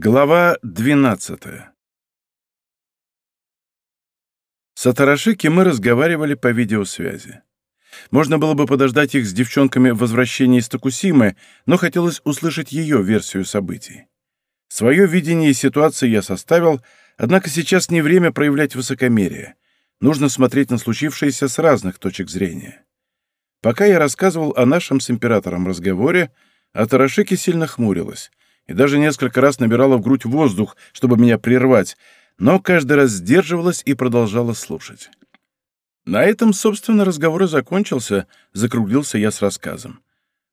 Глава 12 С Атарашики мы разговаривали по видеосвязи. Можно было бы подождать их с девчонками в возвращении из Токусимы, но хотелось услышать ее версию событий. Свое видение ситуации я составил, однако сейчас не время проявлять высокомерие. Нужно смотреть на случившееся с разных точек зрения. Пока я рассказывал о нашем с императором разговоре, Атарашики сильно хмурилась и даже несколько раз набирала в грудь воздух, чтобы меня прервать, но каждый раз сдерживалась и продолжала слушать. На этом, собственно, разговор и закончился, закруглился я с рассказом.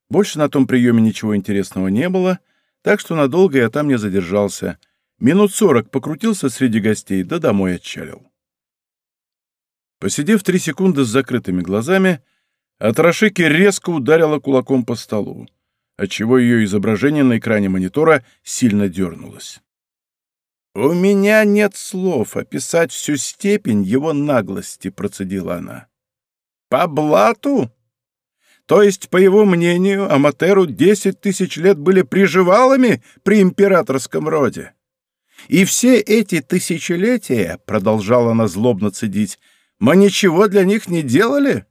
Больше на том приеме ничего интересного не было, так что надолго я там не задержался. Минут сорок покрутился среди гостей, да домой отчалил. Посидев три секунды с закрытыми глазами, Атарашики резко ударила кулаком по столу отчего ее изображение на экране монитора сильно дернулось. «У меня нет слов описать всю степень его наглости», — процедила она. «По блату? То есть, по его мнению, Аматеру десять тысяч лет были приживалами при императорском роде? И все эти тысячелетия, — продолжала она злобно цедить, — мы ничего для них не делали?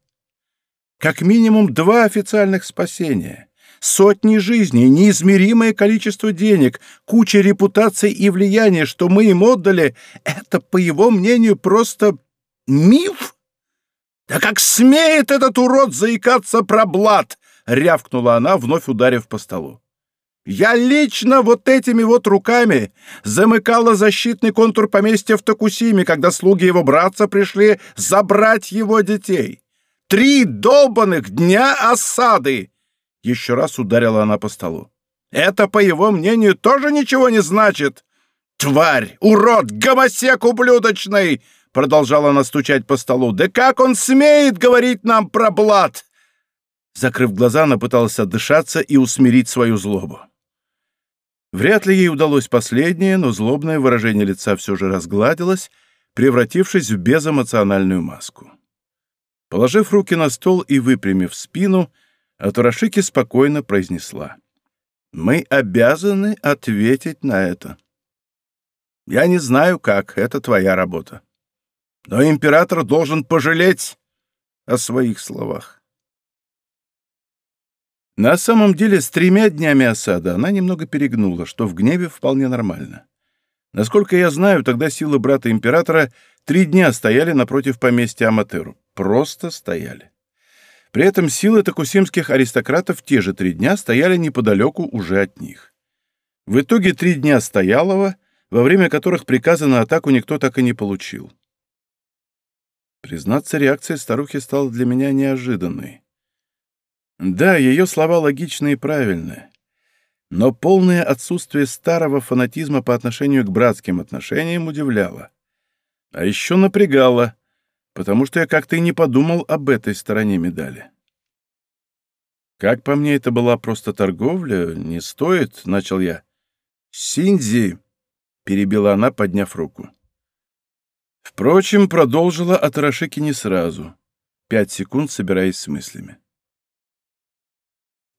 Как минимум два официальных спасения — Сотни жизней, неизмеримое количество денег, куча репутаций и влияния, что мы им отдали, это, по его мнению, просто миф? Да как смеет этот урод заикаться про блат? рявкнула она, вновь ударив по столу. Я лично вот этими вот руками замыкала защитный контур поместья в Токусиме, когда слуги его братца пришли забрать его детей. Три долбанных дня осады! Еще раз ударила она по столу. «Это, по его мнению, тоже ничего не значит!» «Тварь! Урод! Гомосек ублюдочный!» Продолжала она стучать по столу. «Да как он смеет говорить нам про блат?» Закрыв глаза, она пыталась отдышаться и усмирить свою злобу. Вряд ли ей удалось последнее, но злобное выражение лица все же разгладилось, превратившись в безэмоциональную маску. Положив руки на стол и выпрямив спину, а Турашики спокойно произнесла. «Мы обязаны ответить на это. Я не знаю, как, это твоя работа. Но император должен пожалеть о своих словах». На самом деле, с тремя днями осады она немного перегнула, что в гневе вполне нормально. Насколько я знаю, тогда силы брата императора три дня стояли напротив поместья Аматеру. Просто стояли. При этом силы токусимских аристократов те же три дня стояли неподалеку уже от них. В итоге три дня стоялого, во время которых приказа на атаку никто так и не получил. Признаться, реакция старухи стала для меня неожиданной. Да, ее слова логичны и правильны, но полное отсутствие старого фанатизма по отношению к братским отношениям удивляло. А еще напрягало — потому что я как-то и не подумал об этой стороне медали. Как по мне, это была просто торговля, не стоит, — начал я. «Синдзи!» — перебила она, подняв руку. Впрочем, продолжила Атарашики не сразу, пять секунд собираясь с мыслями.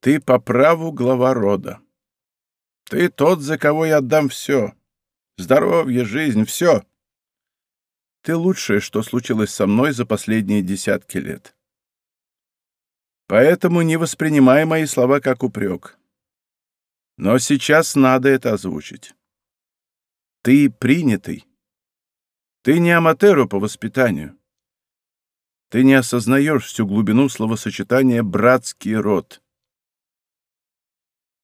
«Ты по праву глава рода. Ты тот, за кого я отдам все. Здоровье, жизнь, все. Ты лучшее, что случилось со мной за последние десятки лет. Поэтому не воспринимай мои слова как упрек. Но сейчас надо это озвучить. Ты принятый. Ты не аматеру по воспитанию. Ты не осознаешь всю глубину словосочетания «братский род».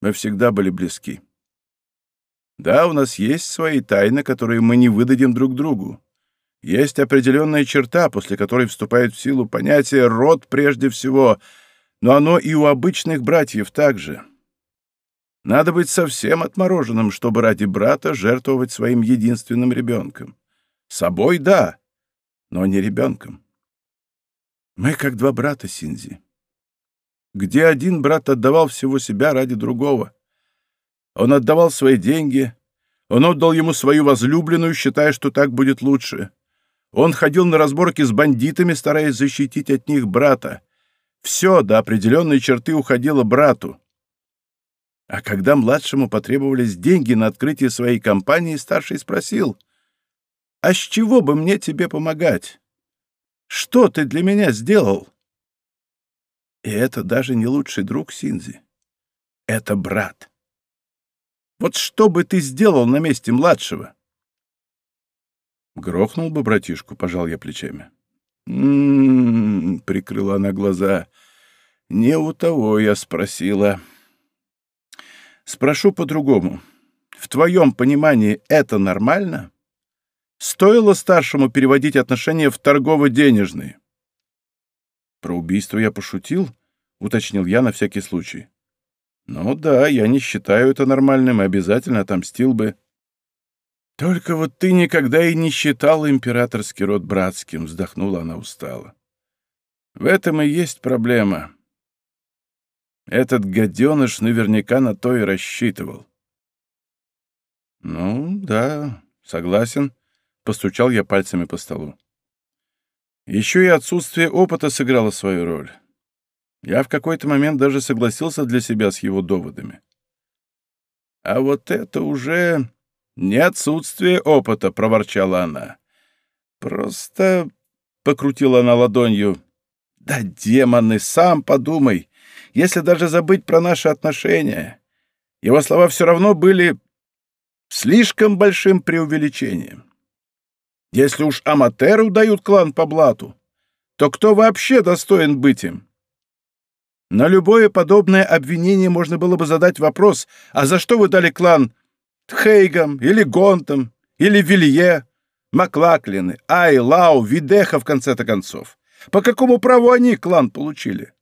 Мы всегда были близки. Да, у нас есть свои тайны, которые мы не выдадим друг другу. Есть определенная черта, после которой вступает в силу понятие «род» прежде всего, но оно и у обычных братьев также. Надо быть совсем отмороженным, чтобы ради брата жертвовать своим единственным ребенком. Собой — да, но не ребенком. Мы как два брата, Синзи. Где один брат отдавал всего себя ради другого. Он отдавал свои деньги, он отдал ему свою возлюбленную, считая, что так будет лучше. Он ходил на разборки с бандитами, стараясь защитить от них брата. Все до определенной черты уходило брату. А когда младшему потребовались деньги на открытие своей компании, старший спросил, «А с чего бы мне тебе помогать? Что ты для меня сделал?» И это даже не лучший друг Синзи. Это брат. Вот что бы ты сделал на месте младшего? Грохнул бы братишку, пожал я плечами. «М-м-м», прикрыла она глаза. «Не у того я спросила». «Спрошу по-другому. В твоем понимании это нормально? Стоило старшему переводить отношения в торгово-денежные?» «Про убийство я пошутил», — уточнил я на всякий случай. «Ну да, я не считаю это нормальным и обязательно отомстил бы». «Только вот ты никогда и не считал императорский род братским», — вздохнула она устало. «В этом и есть проблема. Этот гаденыш наверняка на то и рассчитывал». «Ну, да, согласен», — постучал я пальцами по столу. Еще и отсутствие опыта сыграло свою роль. Я в какой-то момент даже согласился для себя с его доводами. А вот это уже не отсутствие опыта, — проворчала она. Просто покрутила она ладонью. Да, демоны, сам подумай. Если даже забыть про наши отношения, его слова все равно были слишком большим преувеличением. Если уж Аматеру дают клан по блату, то кто вообще достоин быть им? На любое подобное обвинение можно было бы задать вопрос, а за что вы дали клан Тхейгам или Гонтам или Вилье, Маклаклины, Ай, Лау, Видеха в конце-то концов? По какому праву они клан получили?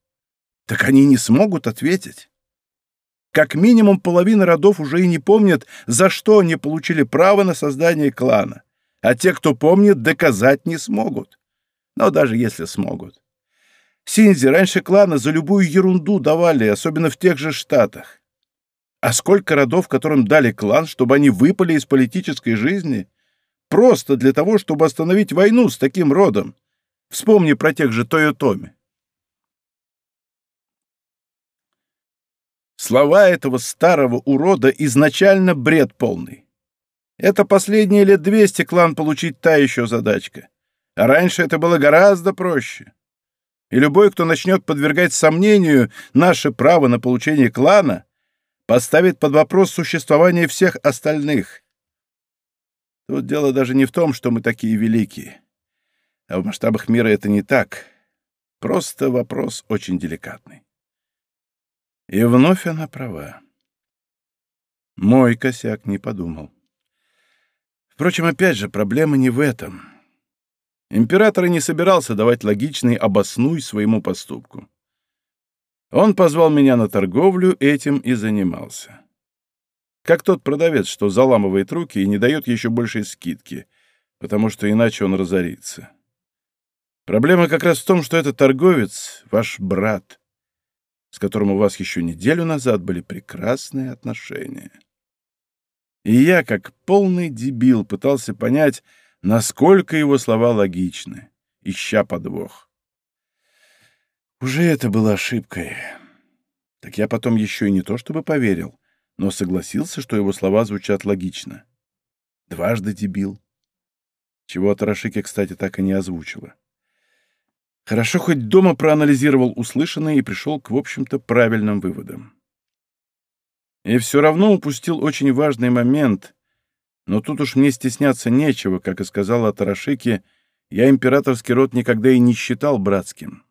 Так они не смогут ответить. Как минимум половина родов уже и не помнят, за что они получили право на создание клана а те, кто помнит, доказать не смогут. Но даже если смогут. Синзи раньше клана за любую ерунду давали, особенно в тех же штатах. А сколько родов, которым дали клан, чтобы они выпали из политической жизни? Просто для того, чтобы остановить войну с таким родом. Вспомни про тех же Тойотоми. Слова этого старого урода изначально бред полный. Это последние лет двести клан получить та еще задачка. А раньше это было гораздо проще. И любой, кто начнет подвергать сомнению наше право на получение клана, поставит под вопрос существование всех остальных. Тут дело даже не в том, что мы такие великие. А в масштабах мира это не так. Просто вопрос очень деликатный. И вновь она права. Мой косяк не подумал. Впрочем, опять же, проблема не в этом. Император и не собирался давать логичный обоснуй своему поступку. Он позвал меня на торговлю, этим и занимался. Как тот продавец, что заламывает руки и не дает еще большей скидки, потому что иначе он разорится. Проблема как раз в том, что этот торговец — ваш брат, с которым у вас еще неделю назад были прекрасные отношения. И я, как полный дебил, пытался понять, насколько его слова логичны, ища подвох. Уже это было ошибкой. Так я потом еще и не то чтобы поверил, но согласился, что его слова звучат логично. Дважды дебил. Чего Тарашики, кстати, так и не озвучила. Хорошо, хоть дома проанализировал услышанное и пришел к, в общем-то, правильным выводам. И все равно упустил очень важный момент. Но тут уж мне стесняться нечего, как и сказала Тарашики, я императорский род никогда и не считал братским.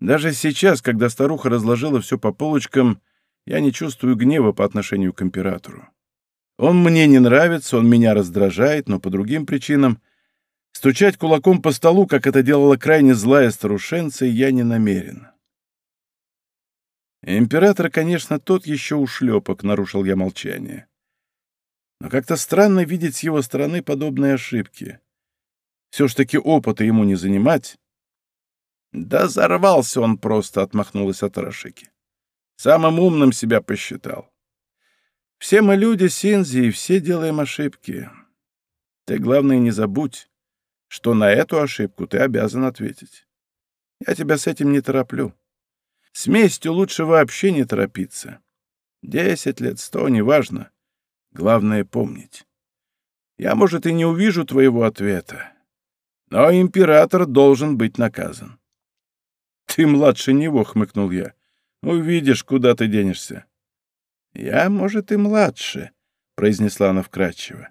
Даже сейчас, когда старуха разложила все по полочкам, я не чувствую гнева по отношению к императору. Он мне не нравится, он меня раздражает, но по другим причинам стучать кулаком по столу, как это делала крайне злая старушенца, я не намерен. Император, конечно, тот еще ушлепок, нарушил я молчание. Но как-то странно видеть с его стороны подобные ошибки. Все ж таки опыта ему не занимать. Да взорвался он просто, отмахнулась от Рашики. Самым умным себя посчитал. Все мы люди Синзи, и все делаем ошибки. Ты, главное, не забудь, что на эту ошибку ты обязан ответить. Я тебя с этим не тороплю. С местью лучше вообще не торопиться. Десять лет, сто, неважно. Главное — помнить. Я, может, и не увижу твоего ответа, но император должен быть наказан. Ты младше него, — хмыкнул я. Увидишь, куда ты денешься. Я, может, и младше, — произнесла она вкратчиво.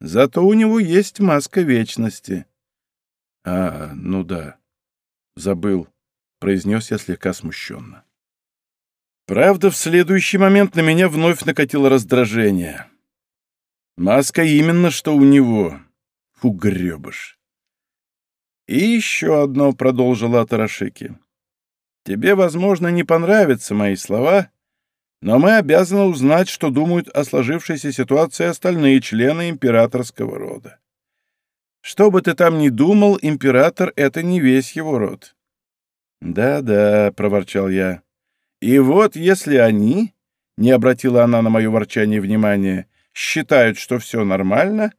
Зато у него есть маска вечности. А, ну да, забыл, — произнес я слегка смущенно. Правда, в следующий момент на меня вновь накатило раздражение. Маска именно что у него. Угребыш. И еще одно продолжила Тарашики. Тебе, возможно, не понравятся мои слова, но мы обязаны узнать, что думают о сложившейся ситуации остальные члены императорского рода. Что бы ты там ни думал, император — это не весь его род. «Да-да», — проворчал я. «И вот если они...» — не обратила она на мое ворчание внимания считают, что все нормально,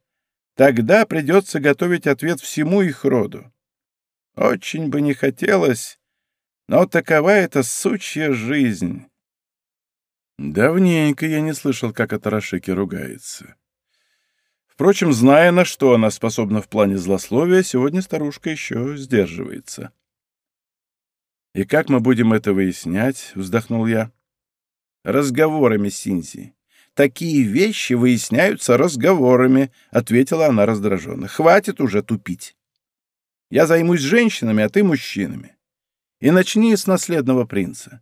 тогда придется готовить ответ всему их роду. Очень бы не хотелось, но такова эта сучья жизнь. Давненько я не слышал, как Атарашики ругается. Впрочем, зная, на что она способна в плане злословия, сегодня старушка еще сдерживается. «И как мы будем это выяснять?» — вздохнул я. «Разговорами, Синзи. Такие вещи выясняются разговорами», — ответила она раздраженно. «Хватит уже тупить. Я займусь женщинами, а ты мужчинами. И начни с наследного принца.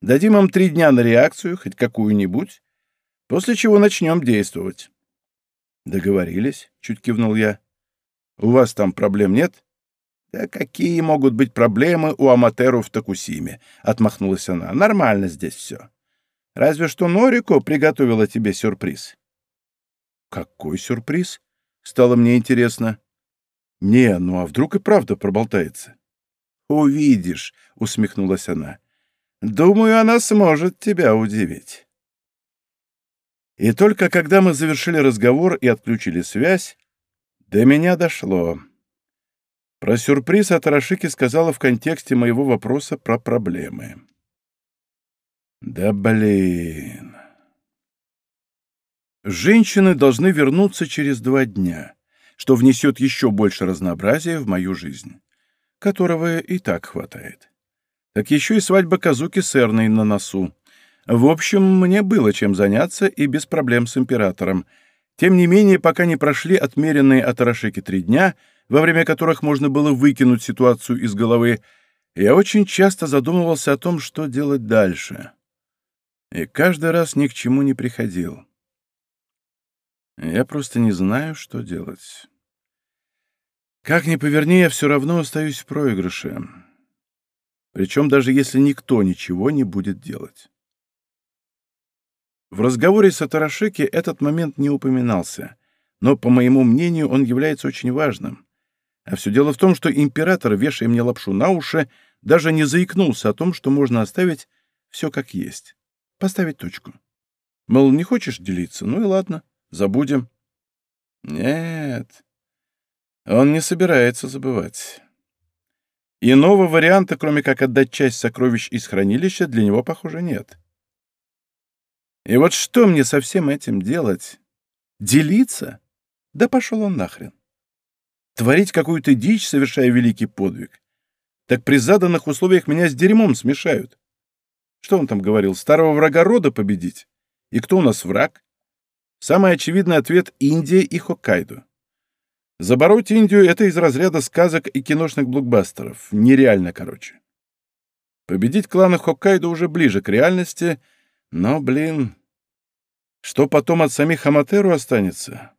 Дадим им три дня на реакцию, хоть какую-нибудь, после чего начнем действовать». «Договорились», — чуть кивнул я. «У вас там проблем нет?» «Да какие могут быть проблемы у Аматеру в Токусиме?» — отмахнулась она. «Нормально здесь все. Разве что Норико приготовила тебе сюрприз». «Какой сюрприз?» — стало мне интересно. «Не, ну а вдруг и правда проболтается?» «Увидишь», — усмехнулась она. «Думаю, она сможет тебя удивить». И только когда мы завершили разговор и отключили связь, до меня дошло. Про сюрприз от Рашики сказала в контексте моего вопроса про проблемы. Да блин. Женщины должны вернуться через два дня, что внесет еще больше разнообразия в мою жизнь, которого и так хватает. Так еще и свадьба Казуки с Эрной на носу. В общем, мне было чем заняться и без проблем с императором. Тем не менее, пока не прошли отмеренные от Арашики три дня, во время которых можно было выкинуть ситуацию из головы, я очень часто задумывался о том, что делать дальше и каждый раз ни к чему не приходил. Я просто не знаю, что делать. Как ни поверни, я все равно остаюсь в проигрыше. Причем даже если никто ничего не будет делать. В разговоре с Атарашеки этот момент не упоминался, но, по моему мнению, он является очень важным. А все дело в том, что император, вешая мне лапшу на уши, даже не заикнулся о том, что можно оставить все как есть. Поставить точку. Мол, не хочешь делиться? Ну и ладно, забудем. Нет, он не собирается забывать. Иного варианта, кроме как отдать часть сокровищ из хранилища, для него, похоже, нет. И вот что мне со всем этим делать? Делиться? Да пошел он нахрен. Творить какую-то дичь, совершая великий подвиг. Так при заданных условиях меня с дерьмом смешают. Что он там говорил? Старого врага рода победить? И кто у нас враг? Самый очевидный ответ — Индия и Хоккайдо. Забороть Индию — это из разряда сказок и киношных блокбастеров. Нереально, короче. Победить кланы Хоккайдо уже ближе к реальности, но, блин, что потом от самих Аматеру останется?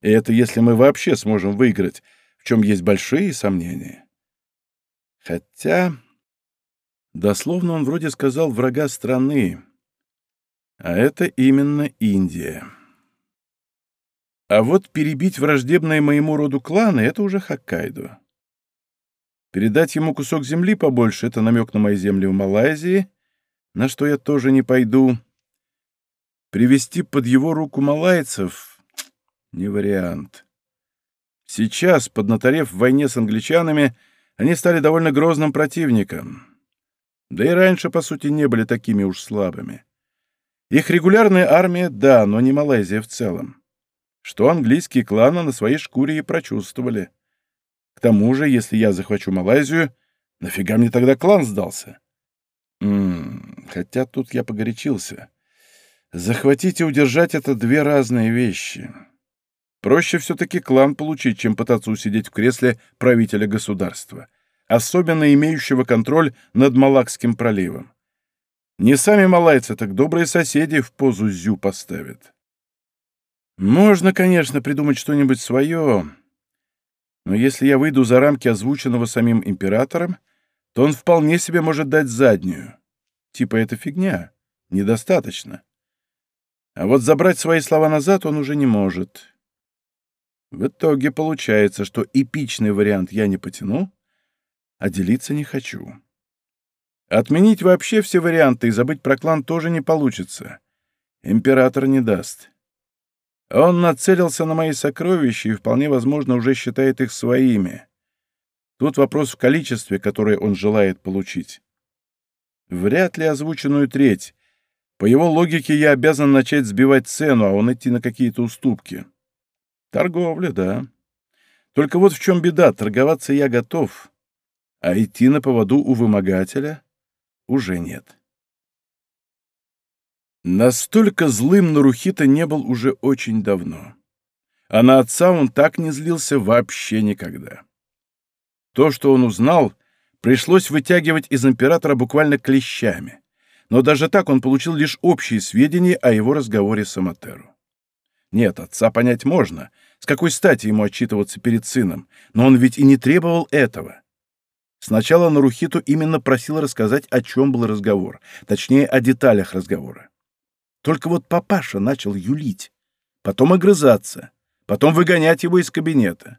И это если мы вообще сможем выиграть, в чем есть большие сомнения. Хотя... Дословно он вроде сказал «врага страны», а это именно Индия. А вот перебить враждебные моему роду кланы — это уже Хоккайдо. Передать ему кусок земли побольше — это намек на мои земли в Малайзии, на что я тоже не пойду. Привести под его руку малайцев — не вариант. Сейчас, поднаторев в войне с англичанами, они стали довольно грозным противником. Да и раньше, по сути, не были такими уж слабыми. Их регулярная армия, да, но не Малайзия в целом. Что английские кланы на своей шкуре и прочувствовали. К тому же, если я захвачу Малайзию, нафига мне тогда клан сдался? М хотя тут я погорячился. Захватить и удержать — это две разные вещи. Проще все-таки клан получить, чем пытаться усидеть в кресле правителя государства, особенно имеющего контроль над Малакским проливом. Не сами малайцы, так добрые соседи в позу зю поставят. Можно, конечно, придумать что-нибудь свое, но если я выйду за рамки озвученного самим императором, то он вполне себе может дать заднюю. Типа это фигня, недостаточно. А вот забрать свои слова назад он уже не может. В итоге получается, что эпичный вариант я не потяну, а делиться не хочу. Отменить вообще все варианты и забыть про клан тоже не получится. Император не даст. Он нацелился на мои сокровища и, вполне возможно, уже считает их своими. Тут вопрос в количестве, которое он желает получить. Вряд ли озвученную треть. По его логике я обязан начать сбивать цену, а он идти на какие-то уступки. Торговля, да. Только вот в чем беда, торговаться я готов, а идти на поводу у вымогателя уже нет. Настолько злым Нарухита не был уже очень давно. А на отца он так не злился вообще никогда. То, что он узнал, пришлось вытягивать из императора буквально клещами. Но даже так он получил лишь общие сведения о его разговоре с Аматеру. Нет, отца понять можно. С какой стати ему отчитываться перед сыном? Но он ведь и не требовал этого. Сначала Нарухиту именно просил рассказать, о чем был разговор, точнее, о деталях разговора. Только вот папаша начал юлить, потом огрызаться, потом выгонять его из кабинета.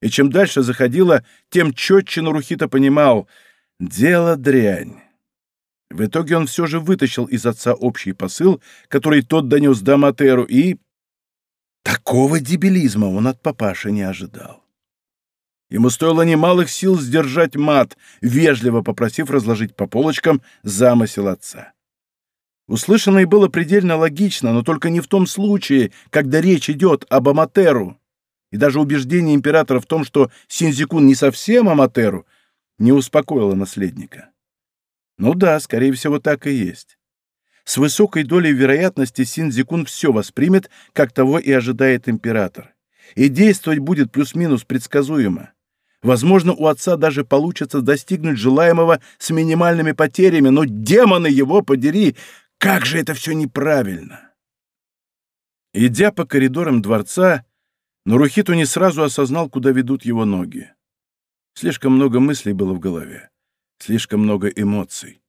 И чем дальше заходило, тем четче Нарухита понимал — дело дрянь. В итоге он все же вытащил из отца общий посыл, который тот донес до Матеру, и Такого дебилизма он от папаши не ожидал. Ему стоило немалых сил сдержать мат, вежливо попросив разложить по полочкам замысел отца. Услышанное было предельно логично, но только не в том случае, когда речь идет об Аматеру. И даже убеждение императора в том, что Синзикун не совсем Аматеру, не успокоило наследника. Ну да, скорее всего, так и есть. С высокой долей вероятности Синдзикун все воспримет, как того и ожидает император. И действовать будет плюс-минус предсказуемо. Возможно, у отца даже получится достигнуть желаемого с минимальными потерями, но демоны его подери, как же это все неправильно! Идя по коридорам дворца, Нурухиту не сразу осознал, куда ведут его ноги. Слишком много мыслей было в голове, слишком много эмоций.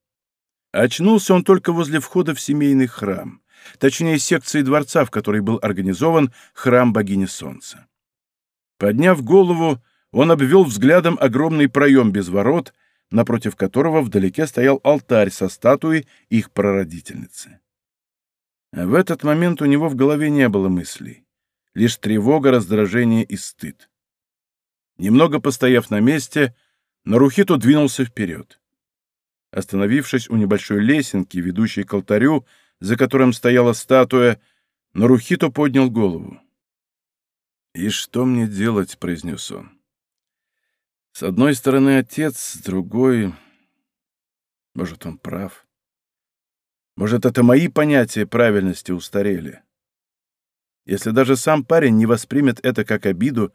Очнулся он только возле входа в семейный храм, точнее, секции дворца, в которой был организован храм богини Солнца. Подняв голову, он обвел взглядом огромный проем без ворот, напротив которого вдалеке стоял алтарь со статуей их прародительницы. в этот момент у него в голове не было мыслей, лишь тревога, раздражение и стыд. Немного постояв на месте, Нарухиту двинулся вперед. Остановившись у небольшой лесенки, ведущей к алтарю, за которым стояла статуя, Нарухито поднял голову. «И что мне делать?» — произнес он. «С одной стороны отец, с другой... Может, он прав. Может, это мои понятия правильности устарели. Если даже сам парень не воспримет это как обиду,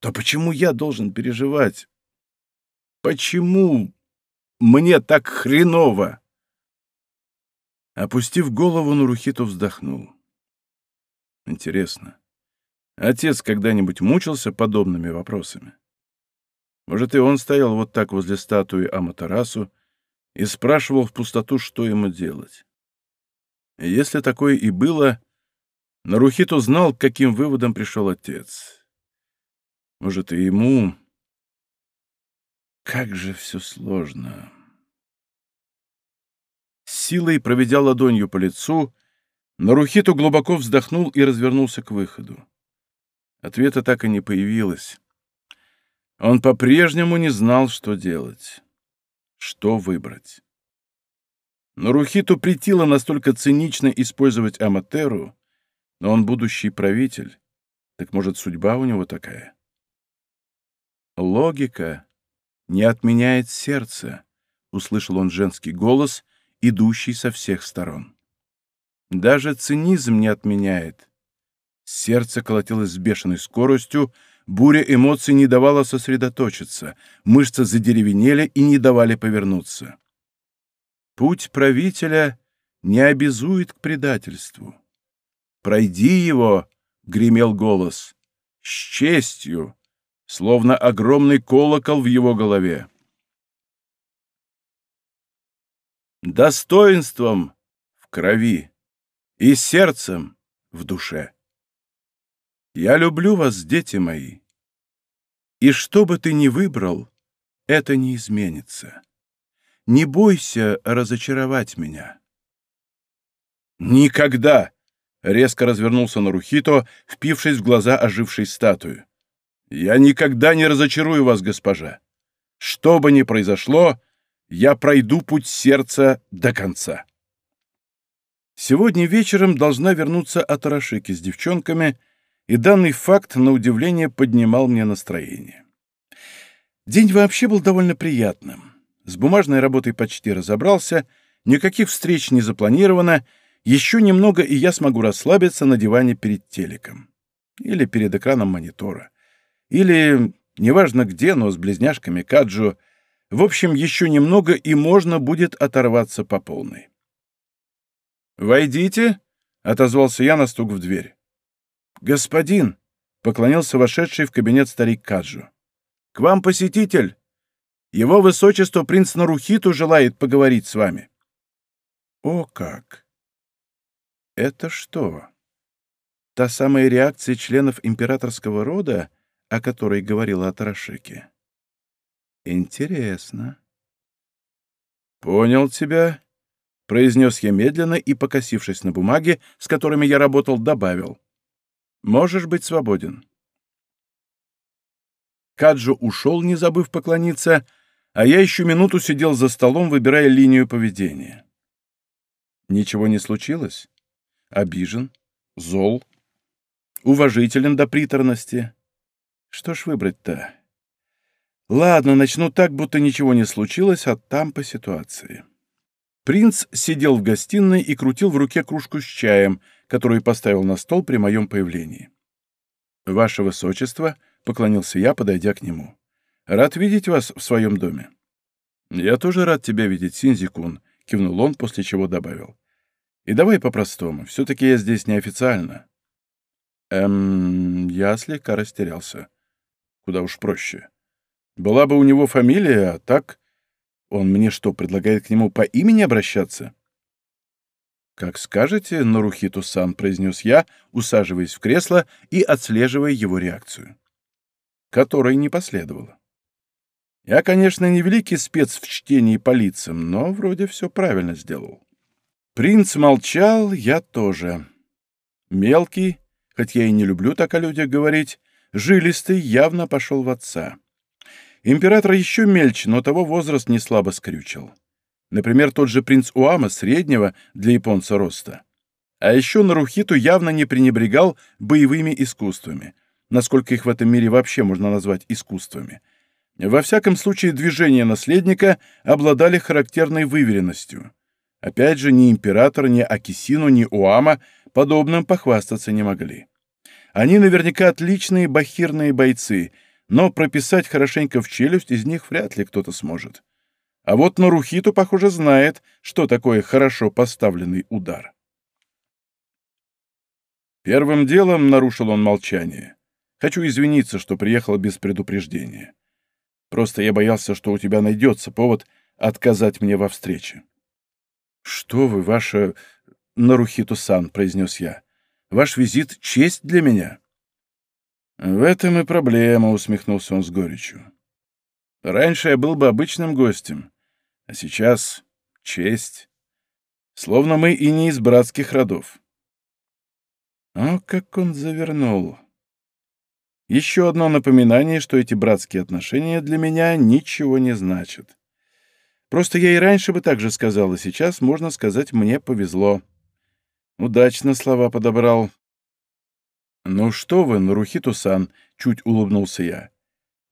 то почему я должен переживать? Почему мне так хреново!» Опустив голову, Нурухито вздохнул. «Интересно, отец когда-нибудь мучился подобными вопросами? Может, и он стоял вот так возле статуи Аматарасу и спрашивал в пустоту, что ему делать? если такое и было, Нарухито знал, к каким выводом пришел отец. Может, и ему как же все сложно. силой, проведя ладонью по лицу, Нарухиту глубоко вздохнул и развернулся к выходу. Ответа так и не появилось. Он по-прежнему не знал, что делать, что выбрать. Нарухиту претило настолько цинично использовать Аматеру, но он будущий правитель. Так может, судьба у него такая? Логика не отменяет сердце, — услышал он женский голос, идущий со всех сторон. Даже цинизм не отменяет. Сердце колотилось с бешеной скоростью, буря эмоций не давала сосредоточиться, мышцы задеревенели и не давали повернуться. Путь правителя не обязует к предательству. «Пройди его!» — гремел голос. «С честью!» словно огромный колокол в его голове. Достоинством в крови и сердцем в душе. Я люблю вас, дети мои, и что бы ты ни выбрал, это не изменится. Не бойся разочаровать меня. Никогда! Резко развернулся Нарухито, впившись в глаза ожившей статуи. Я никогда не разочарую вас, госпожа. Что бы ни произошло, я пройду путь сердца до конца. Сегодня вечером должна вернуться Атарашики с девчонками, и данный факт, на удивление, поднимал мне настроение. День вообще был довольно приятным. С бумажной работой почти разобрался, никаких встреч не запланировано, еще немного, и я смогу расслабиться на диване перед телеком. Или перед экраном монитора. Или, неважно где, но с близняшками Каджу. В общем, еще немного, и можно будет оторваться по полной. «Войдите!» — отозвался я на стук в дверь. «Господин!» — поклонился вошедший в кабинет старик Каджу. «К вам посетитель! Его высочество принц Нарухиту желает поговорить с вами». «О как! Это что? Та самая реакция членов императорского рода, о которой говорила Атарашеки. Интересно. Понял тебя, произнес я медленно и, покосившись на бумаге, с которыми я работал, добавил. Можешь быть свободен. Каджо ушел, не забыв поклониться, а я еще минуту сидел за столом, выбирая линию поведения. Ничего не случилось? Обижен? Зол? Уважителен до приторности? Что ж выбрать-то? Ладно, начну так, будто ничего не случилось, а там по ситуации. Принц сидел в гостиной и крутил в руке кружку с чаем, которую поставил на стол при моем появлении. «Ваше Высочество», — поклонился я, подойдя к нему, — «рад видеть вас в своем доме». «Я тоже рад тебя видеть, Синзикун», — кивнул он, после чего добавил. «И давай по-простому, все-таки я здесь неофициально». Эм, я слегка растерялся. Куда уж проще. Была бы у него фамилия, а так... Он мне что, предлагает к нему по имени обращаться? «Как скажете, Нарухиту-сан», — произнес я, усаживаясь в кресло и отслеживая его реакцию. Которой не последовало. Я, конечно, не великий спец в чтении по лицам, но вроде все правильно сделал. Принц молчал, я тоже. Мелкий, хоть я и не люблю так о людях говорить, жилистый явно пошел в отца. Император еще мельче, но того возраст не слабо скрючил. Например, тот же принц Уама среднего для японца роста. А еще Нарухиту явно не пренебрегал боевыми искусствами, насколько их в этом мире вообще можно назвать искусствами. Во всяком случае, движения наследника обладали характерной выверенностью. Опять же, ни император, ни Акисину, ни Уама подобным похвастаться не могли. Они наверняка отличные бахирные бойцы, но прописать хорошенько в челюсть из них вряд ли кто-то сможет. А вот Нарухиту, похоже, знает, что такое хорошо поставленный удар. Первым делом нарушил он молчание. Хочу извиниться, что приехал без предупреждения. Просто я боялся, что у тебя найдется повод отказать мне во встрече. — Что вы, ваша Нарухиту-сан, — произнес я. Ваш визит — честь для меня». «В этом и проблема», — усмехнулся он с горечью. «Раньше я был бы обычным гостем, а сейчас — честь. Словно мы и не из братских родов». О, как он завернул. Еще одно напоминание, что эти братские отношения для меня ничего не значат. Просто я и раньше бы так же сказал, и сейчас, можно сказать, мне повезло. Удачно слова подобрал. «Ну что вы, Нарухиту-сан», — чуть улыбнулся я.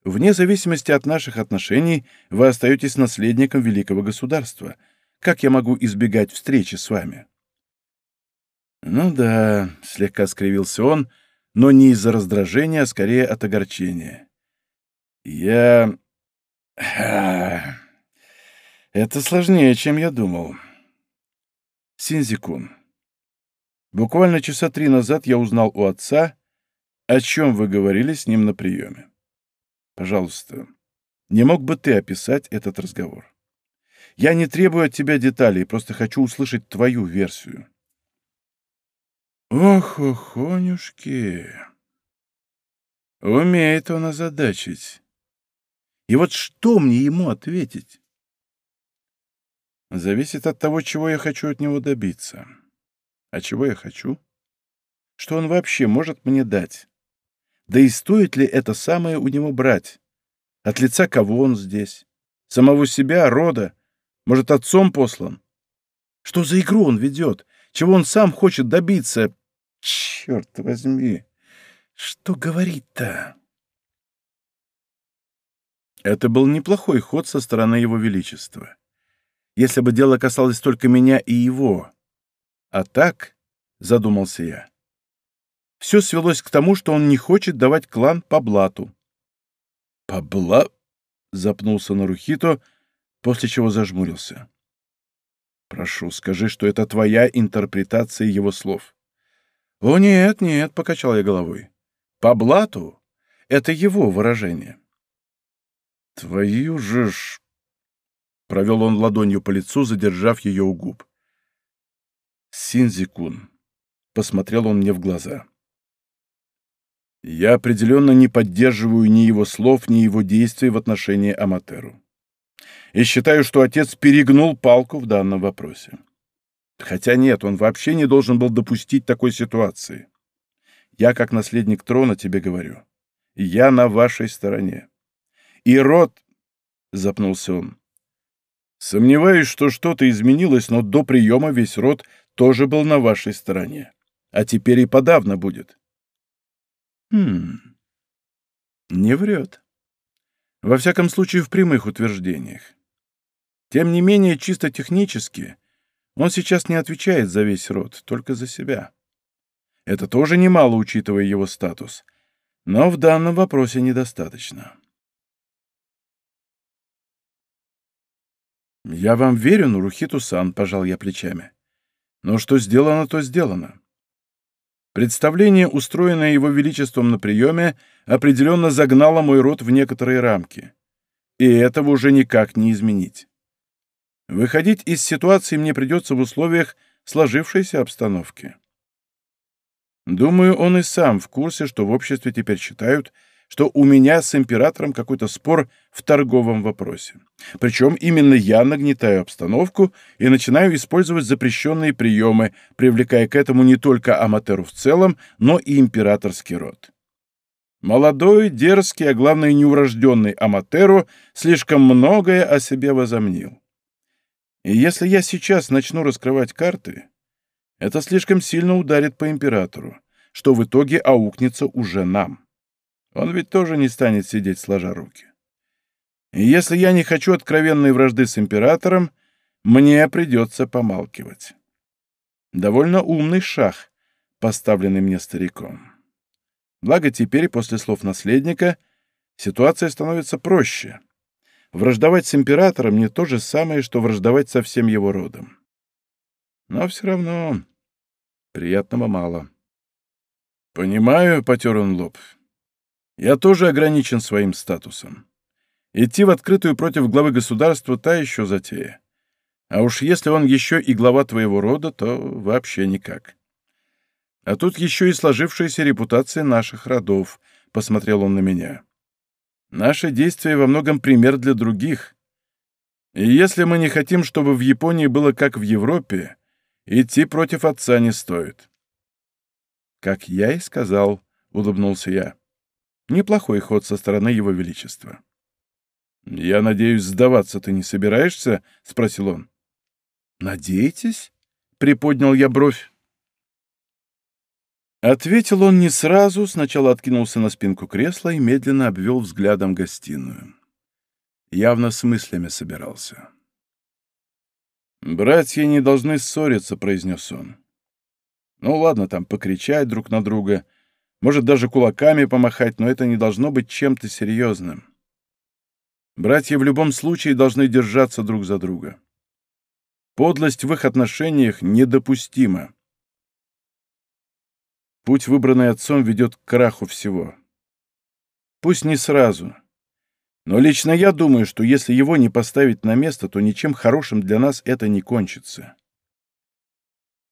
«Вне зависимости от наших отношений вы остаетесь наследником великого государства. Как я могу избегать встречи с вами?» «Ну да», — слегка скривился он, но не из-за раздражения, а скорее от огорчения. «Я... Это сложнее, чем я думал. Синзикун, буквально часа три назад я узнал у отца, о чем вы говорили с ним на приеме. Пожалуйста, не мог бы ты описать этот разговор? Я не требую от тебя деталей, просто хочу услышать твою версию. Ох, охонюшки! Умеет он озадачить. И вот что мне ему ответить? Зависит от того, чего я хочу от него добиться. А чего я хочу? Что он вообще может мне дать? Да и стоит ли это самое у него брать? От лица кого он здесь? Самого себя, рода? Может, отцом послан? Что за игру он ведет? Чего он сам хочет добиться? Черт возьми! Что говорит-то? Это был неплохой ход со стороны его величества если бы дело касалось только меня и его. А так, — задумался я, — все свелось к тому, что он не хочет давать клан по блату. — По бла... — запнулся Нарухито, после чего зажмурился. — Прошу, скажи, что это твоя интерпретация его слов. — О, нет, нет, — покачал я головой. — По блату — это его выражение. — Твою же ж... Провел он ладонью по лицу, задержав ее у губ. «Синзикун», — посмотрел он мне в глаза. «Я определенно не поддерживаю ни его слов, ни его действий в отношении Аматеру. И считаю, что отец перегнул палку в данном вопросе. Хотя нет, он вообще не должен был допустить такой ситуации. Я, как наследник трона, тебе говорю. Я на вашей стороне. И род...» — запнулся он. Сомневаюсь, что что-то изменилось, но до приема весь род тоже был на вашей стороне. А теперь и подавно будет. Хм. Не врет. Во всяком случае, в прямых утверждениях. Тем не менее, чисто технически, он сейчас не отвечает за весь род, только за себя. Это тоже немало, учитывая его статус. Но в данном вопросе недостаточно. «Я вам верю, Нурухиту-сан», — пожал я плечами. «Но что сделано, то сделано». Представление, устроенное его величеством на приеме, определенно загнало мой род в некоторые рамки. И этого уже никак не изменить. Выходить из ситуации мне придется в условиях сложившейся обстановки. Думаю, он и сам в курсе, что в обществе теперь считают, что у меня с императором какой-то спор в торговом вопросе. Причем именно я нагнетаю обстановку и начинаю использовать запрещенные приемы, привлекая к этому не только Аматеру в целом, но и императорский род. Молодой, дерзкий, а главное неурожденный Аматеру слишком многое о себе возомнил. И если я сейчас начну раскрывать карты, это слишком сильно ударит по императору, что в итоге аукнется уже нам. Он ведь тоже не станет сидеть сложа руки. И если я не хочу откровенной вражды с императором, мне придется помалкивать. Довольно умный шаг, поставленный мне стариком. Благо теперь, после слов наследника, ситуация становится проще. Враждовать с императором не то же самое, что враждовать со всем его родом. Но все равно приятного мало. «Понимаю», — потер он лоб, я тоже ограничен своим статусом. Идти в открытую против главы государства — та еще затея. А уж если он еще и глава твоего рода, то вообще никак. А тут еще и сложившаяся репутация наших родов, — посмотрел он на меня. Наши действия во многом пример для других. И если мы не хотим, чтобы в Японии было как в Европе, идти против отца не стоит. Как я и сказал, — улыбнулся я. Неплохой ход со стороны Его Величества. «Я надеюсь, сдаваться ты не собираешься?» — спросил он. «Надеетесь?» — приподнял я бровь. Ответил он не сразу, сначала откинулся на спинку кресла и медленно обвел взглядом гостиную. Явно с мыслями собирался. «Братья не должны ссориться», — произнес он. «Ну ладно, там покричать друг на друга, может даже кулаками помахать, но это не должно быть чем-то серьезным. Братья в любом случае должны держаться друг за друга. Подлость в их отношениях недопустима. Путь, выбранный отцом, ведет к краху всего. Пусть не сразу. Но лично я думаю, что если его не поставить на место, то ничем хорошим для нас это не кончится.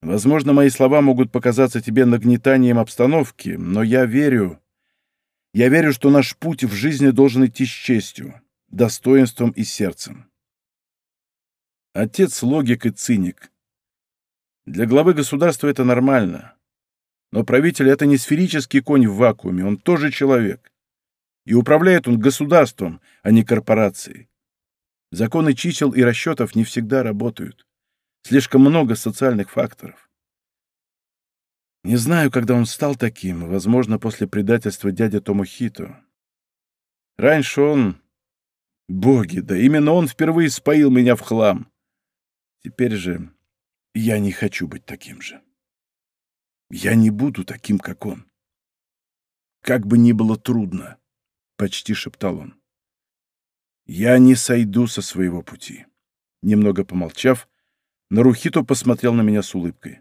Возможно, мои слова могут показаться тебе нагнетанием обстановки, но я верю... Я верю, что наш путь в жизни должен идти с честью достоинством и сердцем. Отец — логик и циник. Для главы государства это нормально. Но правитель — это не сферический конь в вакууме, он тоже человек. И управляет он государством, а не корпорацией. Законы чисел и расчетов не всегда работают. Слишком много социальных факторов. Не знаю, когда он стал таким, возможно, после предательства дяди Томохито. Раньше он Боги, да именно он впервые споил меня в хлам. Теперь же я не хочу быть таким же. Я не буду таким, как он. Как бы ни было трудно, — почти шептал он. Я не сойду со своего пути. Немного помолчав, Нарухито посмотрел на меня с улыбкой.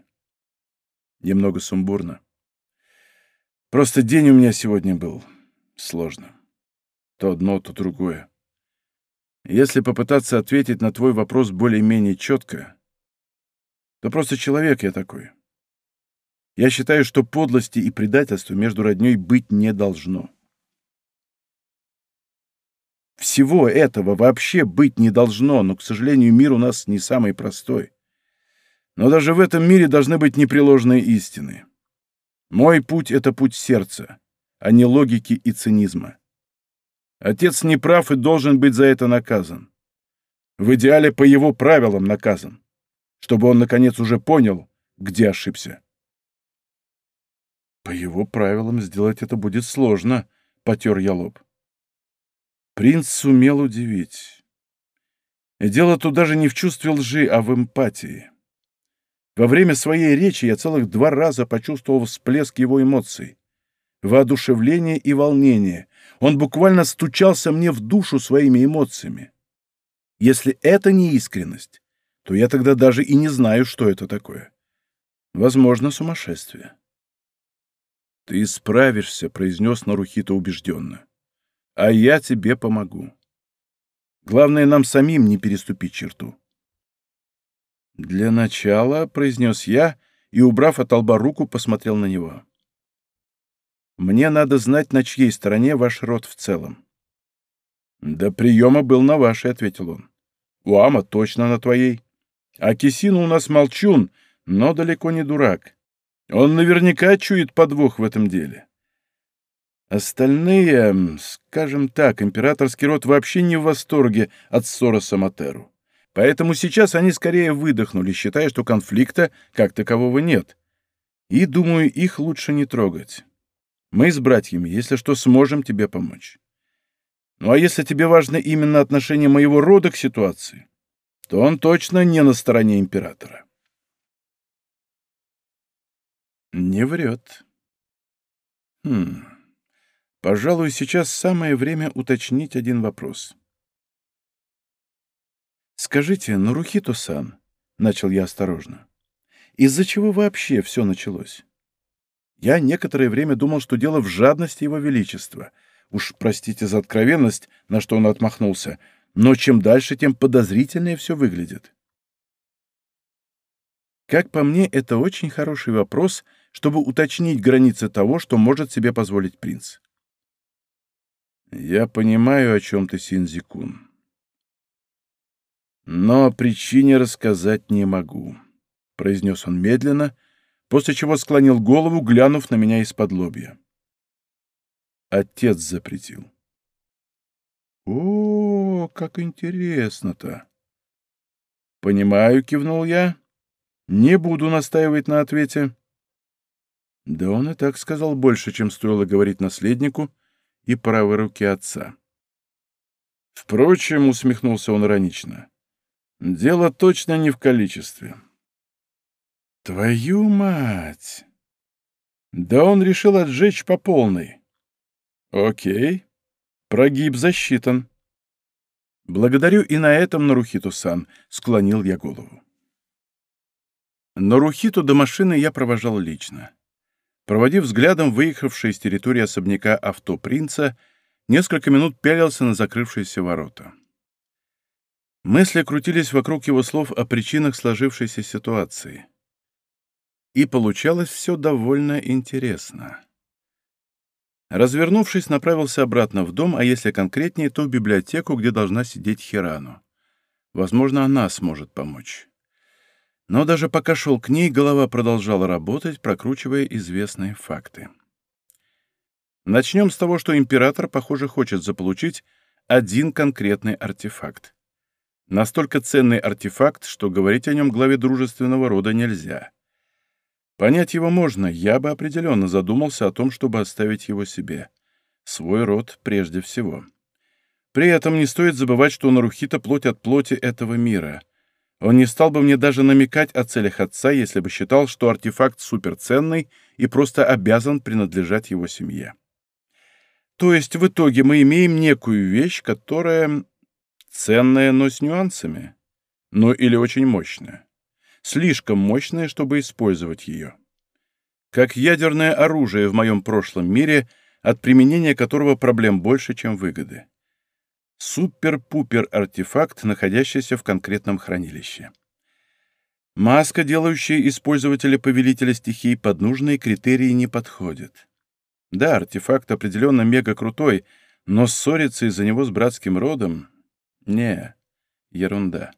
Немного сумбурно. Просто день у меня сегодня был сложно. То одно, то другое. Если попытаться ответить на твой вопрос более-менее четко, то просто человек я такой. Я считаю, что подлости и предательства между родней быть не должно. Всего этого вообще быть не должно, но, к сожалению, мир у нас не самый простой. Но даже в этом мире должны быть непреложные истины. Мой путь — это путь сердца, а не логики и цинизма. Отец не прав и должен быть за это наказан. В идеале по его правилам наказан, чтобы он, наконец, уже понял, где ошибся. По его правилам сделать это будет сложно, — потер я лоб. Принц сумел удивить. И дело тут даже не в чувстве лжи, а в эмпатии. Во время своей речи я целых два раза почувствовал всплеск его эмоций воодушевление и волнение. Он буквально стучался мне в душу своими эмоциями. Если это не искренность, то я тогда даже и не знаю, что это такое. Возможно, сумасшествие. «Ты справишься», — произнес Нарухито убежденно. «А я тебе помогу. Главное, нам самим не переступить черту». «Для начала», — произнес я, и, убрав от лба руку, посмотрел на него. Мне надо знать, на чьей стороне ваш род в целом. «До приема был на вашей», — ответил он. «У Ама точно на твоей. А Кисину у нас молчун, но далеко не дурак. Он наверняка чует подвох в этом деле. Остальные, скажем так, императорский род вообще не в восторге от ссора с Аматеру. Поэтому сейчас они скорее выдохнули, считая, что конфликта как такового нет. И, думаю, их лучше не трогать. Мы с братьями, если что, сможем тебе помочь. Ну а если тебе важно именно отношение моего рода к ситуации, то он точно не на стороне императора. Не врет. Хм. Пожалуй, сейчас самое время уточнить один вопрос. «Скажите, Нарухито-сан», — начал я осторожно, — «из-за чего вообще все началось?» Я некоторое время думал, что дело в жадности его величества. Уж простите за откровенность, на что он отмахнулся, но чем дальше, тем подозрительнее все выглядит. Как по мне, это очень хороший вопрос, чтобы уточнить границы того, что может себе позволить принц. Я понимаю, о чем ты, Синзикун. Но о причине рассказать не могу, — произнес он медленно, — после чего склонил голову, глянув на меня из-под лобья. Отец запретил. О, как интересно-то. Понимаю, кивнул я. Не буду настаивать на ответе. Да он и так сказал больше, чем стоило говорить наследнику и правой руке отца. Впрочем, усмехнулся он иронично, дело точно не в количестве. Твою мать! Да он решил отжечь по полной. Окей. Прогиб засчитан. Благодарю и на этом Нарухиту-сан, склонил я голову. Нарухиту до машины я провожал лично. Проводив взглядом выехавший из территории особняка авто принца, несколько минут пялился на закрывшиеся ворота. Мысли крутились вокруг его слов о причинах сложившейся ситуации. И получалось все довольно интересно. Развернувшись, направился обратно в дом, а если конкретнее, то в библиотеку, где должна сидеть Хирану. Возможно, она сможет помочь. Но даже пока шел к ней, голова продолжала работать, прокручивая известные факты. Начнем с того, что император, похоже, хочет заполучить один конкретный артефакт. Настолько ценный артефакт, что говорить о нем главе дружественного рода нельзя. Понять его можно, я бы определенно задумался о том, чтобы оставить его себе. Свой род прежде всего. При этом не стоит забывать, что Нарухита плоть от плоти этого мира. Он не стал бы мне даже намекать о целях отца, если бы считал, что артефакт суперценный и просто обязан принадлежать его семье. То есть в итоге мы имеем некую вещь, которая ценная, но с нюансами. Ну или очень мощная слишком мощное, чтобы использовать ее. Как ядерное оружие в моем прошлом мире, от применения которого проблем больше, чем выгоды. Супер-пупер-артефакт, находящийся в конкретном хранилище. Маска, делающая использователя-повелителя стихий под нужные критерии, не подходит. Да, артефакт определенно мега крутой, но ссориться из-за него с братским родом — не, ерунда.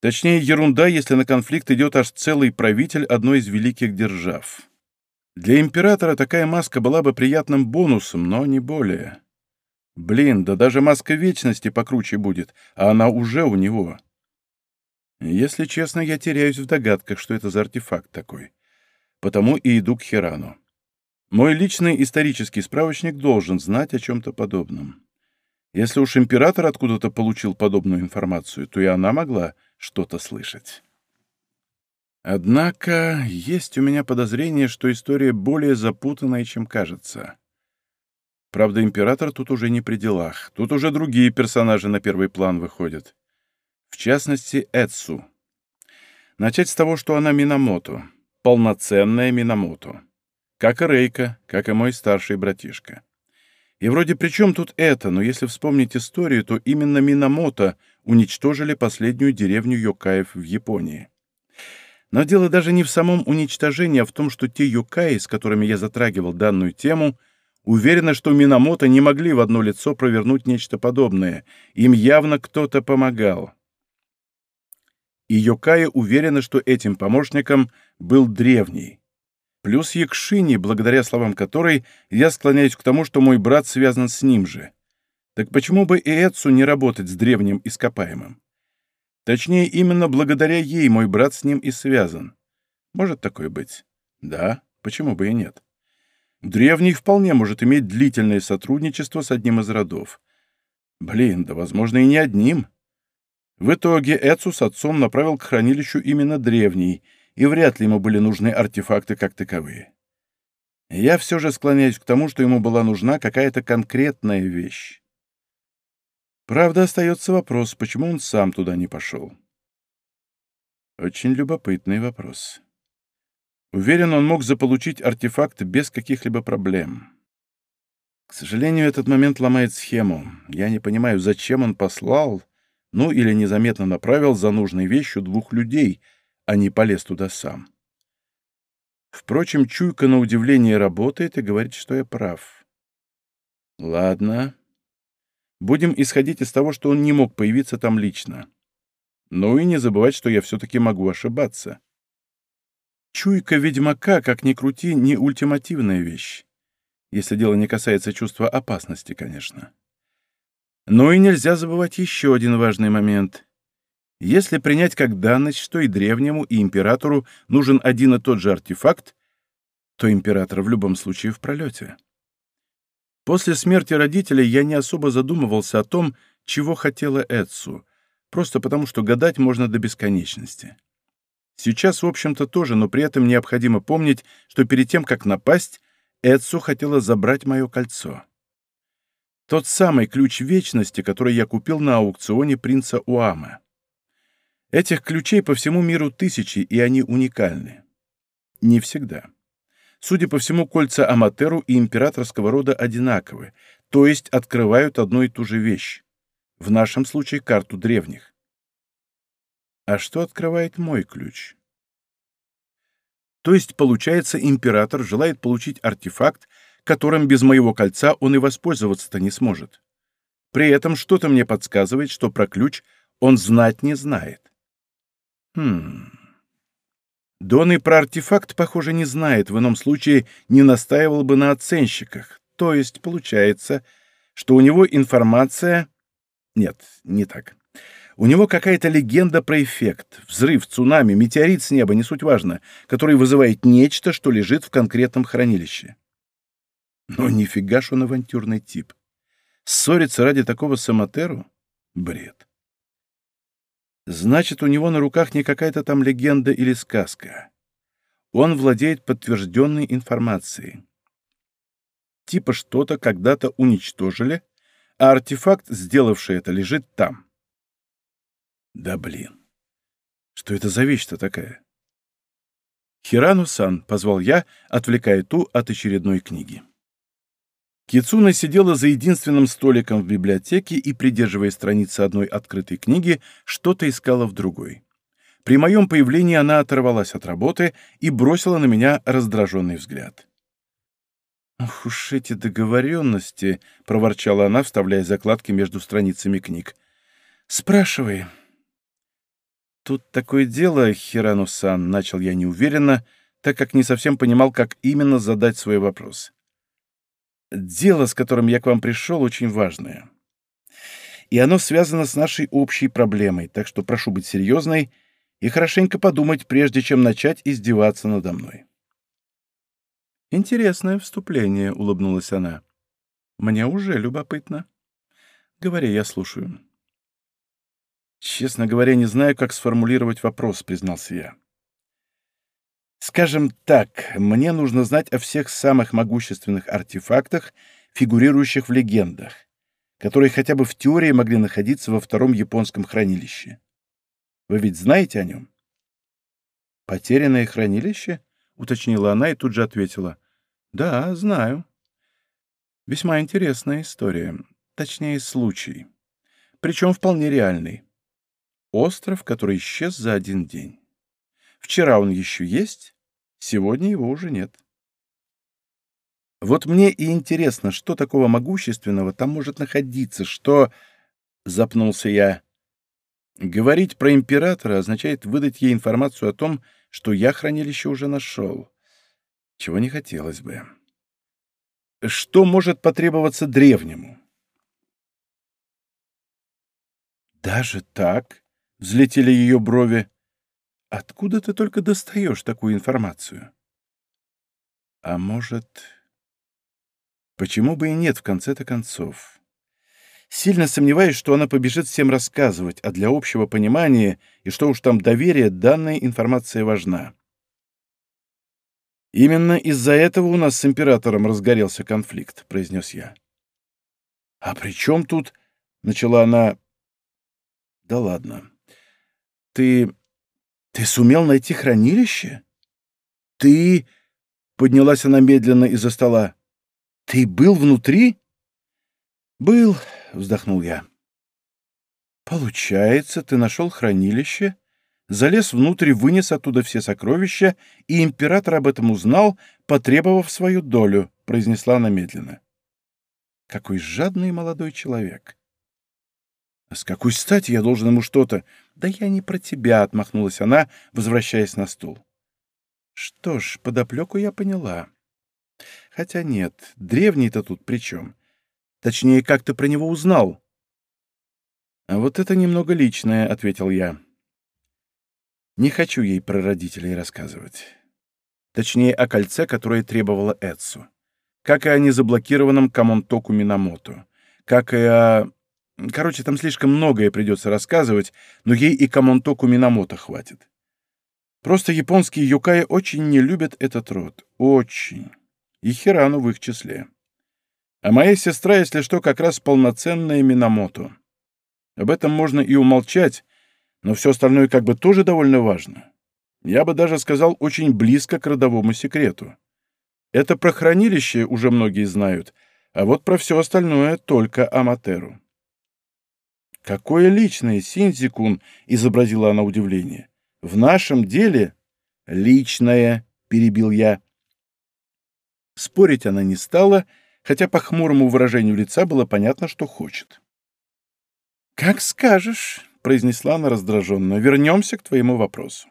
Точнее, ерунда, если на конфликт идет аж целый правитель одной из великих держав. Для императора такая маска была бы приятным бонусом, но не более. Блин, да даже маска вечности покруче будет, а она уже у него. Если честно, я теряюсь в догадках, что это за артефакт такой. Потому и иду к Хирану. Мой личный исторический справочник должен знать о чем-то подобном. Если уж император откуда-то получил подобную информацию, то и она могла что-то слышать. Однако есть у меня подозрение, что история более запутанная, чем кажется. Правда, император тут уже не при делах. Тут уже другие персонажи на первый план выходят. В частности, Эцу. Начать с того, что она Минамото. Полноценная Минамото. Как и Рейка, как и мой старший братишка. И вроде при чем тут это, но если вспомнить историю, то именно Минамото уничтожили последнюю деревню Йокаев в Японии. Но дело даже не в самом уничтожении, а в том, что те Йокаи, с которыми я затрагивал данную тему, уверены, что Минамото не могли в одно лицо провернуть нечто подобное. Им явно кто-то помогал. И Йокаи уверены, что этим помощником был древний. Плюс Якшини, благодаря словам которой я склоняюсь к тому, что мой брат связан с ним же. Так почему бы и Эцу не работать с древним ископаемым? Точнее, именно благодаря ей мой брат с ним и связан. Может такое быть? Да, почему бы и нет? Древний вполне может иметь длительное сотрудничество с одним из родов. Блин, да возможно и не одним. В итоге Эцу с отцом направил к хранилищу именно древний, и вряд ли ему были нужны артефакты как таковые. Я все же склоняюсь к тому, что ему была нужна какая-то конкретная вещь. Правда, остается вопрос, почему он сам туда не пошел. Очень любопытный вопрос. Уверен, он мог заполучить артефакт без каких-либо проблем. К сожалению, этот момент ломает схему. Я не понимаю, зачем он послал, ну или незаметно направил за нужной вещью двух людей, а не полез туда сам. Впрочем, чуйка на удивление работает и говорит, что я прав. Ладно, Будем исходить из того, что он не мог появиться там лично. Ну и не забывать, что я все-таки могу ошибаться. Чуйка ведьмака, как ни крути, не ультимативная вещь. Если дело не касается чувства опасности, конечно. Ну и нельзя забывать еще один важный момент. Если принять как данность, что и древнему, и императору нужен один и тот же артефакт, то император в любом случае в пролете. После смерти родителей я не особо задумывался о том, чего хотела Эдсу, просто потому что гадать можно до бесконечности. Сейчас, в общем-то, тоже, но при этом необходимо помнить, что перед тем, как напасть, Эдсу хотела забрать мое кольцо. Тот самый ключ вечности, который я купил на аукционе принца Уама. Этих ключей по всему миру тысячи, и они уникальны. Не всегда. Судя по всему, кольца Аматеру и императорского рода одинаковы, то есть открывают одну и ту же вещь. В нашем случае карту древних. А что открывает мой ключ? То есть, получается, император желает получить артефакт, которым без моего кольца он и воспользоваться-то не сможет. При этом что-то мне подсказывает, что про ключ он знать не знает. Хм... Дон и про артефакт, похоже, не знает, в ином случае не настаивал бы на оценщиках. То есть, получается, что у него информация... Нет, не так. У него какая-то легенда про эффект. Взрыв, цунами, метеорит с неба, не суть важно, который вызывает нечто, что лежит в конкретном хранилище. Но нифига ж он авантюрный тип. Ссориться ради такого самотеру — бред. Значит, у него на руках не какая-то там легенда или сказка. Он владеет подтвержденной информацией. Типа что-то когда-то уничтожили, а артефакт, сделавший это, лежит там. Да блин. Что это за вещь-то такая? «Хирану-сан», — позвал я, отвлекая ту от очередной книги. Кицуна сидела за единственным столиком в библиотеке и, придерживая страницы одной открытой книги, что-то искала в другой. При моем появлении она оторвалась от работы и бросила на меня раздраженный взгляд. «Ох уж эти договоренности!» — проворчала она, вставляя закладки между страницами книг. «Спрашивай». «Тут такое дело, Хирану-сан», — начал я неуверенно, так как не совсем понимал, как именно задать свой вопрос. Дело, с которым я к вам пришел, очень важное. И оно связано с нашей общей проблемой, так что прошу быть серьезной и хорошенько подумать, прежде чем начать издеваться надо мной. «Интересное вступление», — улыбнулась она. «Мне уже любопытно. Говори, я слушаю». «Честно говоря, не знаю, как сформулировать вопрос», — признался я. Скажем так, мне нужно знать о всех самых могущественных артефактах, фигурирующих в легендах, которые хотя бы в теории могли находиться во втором японском хранилище. Вы ведь знаете о нем? «Потерянное хранилище?» — уточнила она и тут же ответила. «Да, знаю. Весьма интересная история, точнее, случай. Причем вполне реальный. Остров, который исчез за один день. Вчера он еще есть, сегодня его уже нет. Вот мне и интересно, что такого могущественного там может находиться, что... Запнулся я. Говорить про императора означает выдать ей информацию о том, что я хранилище уже нашел. Чего не хотелось бы. Что может потребоваться древнему? Даже так? Взлетели ее брови. Откуда ты только достаешь такую информацию? А может... Почему бы и нет в конце-то концов? Сильно сомневаюсь, что она побежит всем рассказывать, а для общего понимания, и что уж там доверие, данная информация важна. «Именно из-за этого у нас с императором разгорелся конфликт», — произнес я. «А при чем тут?» — начала она. «Да ладно. Ты «Ты сумел найти хранилище? Ты...» — поднялась она медленно из-за стола. «Ты был внутри?» «Был», — вздохнул я. «Получается, ты нашел хранилище, залез внутрь, вынес оттуда все сокровища, и император об этом узнал, потребовав свою долю», — произнесла она медленно. «Какой жадный молодой человек!» «А с какой стати я должен ему что-то?» «Да я не про тебя», — отмахнулась она, возвращаясь на стул. «Что ж, подоплеку я поняла. Хотя нет, древний-то тут при чем? Точнее, как ты про него узнал?» «А вот это немного личное», — ответил я. Не хочу ей про родителей рассказывать. Точнее, о кольце, которое требовала Эдсу. Как и о незаблокированном Камонтоку Минамото. Как и о... Короче, там слишком многое придется рассказывать, но ей и Камонтоку Минамото хватит. Просто японские юкаи очень не любят этот род. Очень. И Хирану в их числе. А моя сестра, если что, как раз полноценная Минамото. Об этом можно и умолчать, но все остальное как бы тоже довольно важно. Я бы даже сказал, очень близко к родовому секрету. Это про хранилище уже многие знают, а вот про все остальное только Аматеру. «Какое личное, Синзикун!» — изобразила она удивление. «В нашем деле...» «Личное!» — перебил я. Спорить она не стала, хотя по хмурому выражению лица было понятно, что хочет. «Как скажешь», — произнесла она раздраженно. «Вернемся к твоему вопросу.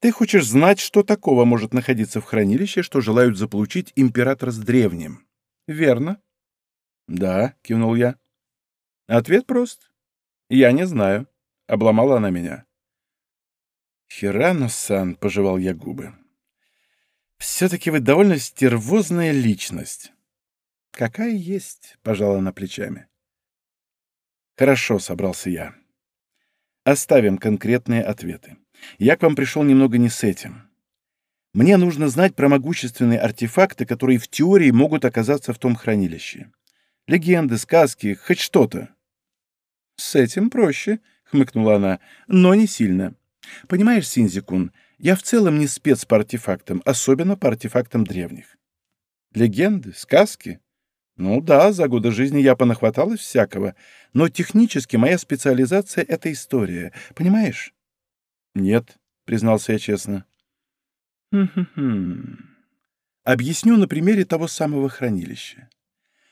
Ты хочешь знать, что такого может находиться в хранилище, что желают заполучить император с древним?» «Верно». «Да», — кивнул я. Ответ прост. «Я не знаю», — обломала она меня. «Хирано-сан», — пожевал я губы. «Все-таки вы довольно стервозная личность». «Какая есть», — пожала она плечами. «Хорошо», — собрался я. «Оставим конкретные ответы. Я к вам пришел немного не с этим. Мне нужно знать про могущественные артефакты, которые в теории могут оказаться в том хранилище. Легенды, сказки, хоть что-то». «С этим проще», — хмыкнула она, — «но не сильно. Понимаешь, Синзикун, я в целом не спец по артефактам, особенно по артефактам древних. Легенды, сказки, ну да, за годы жизни я понахваталась всякого, но технически моя специализация — это история, понимаешь? Нет, признался я честно. Хм-хм-хм. Объясню на примере того самого хранилища.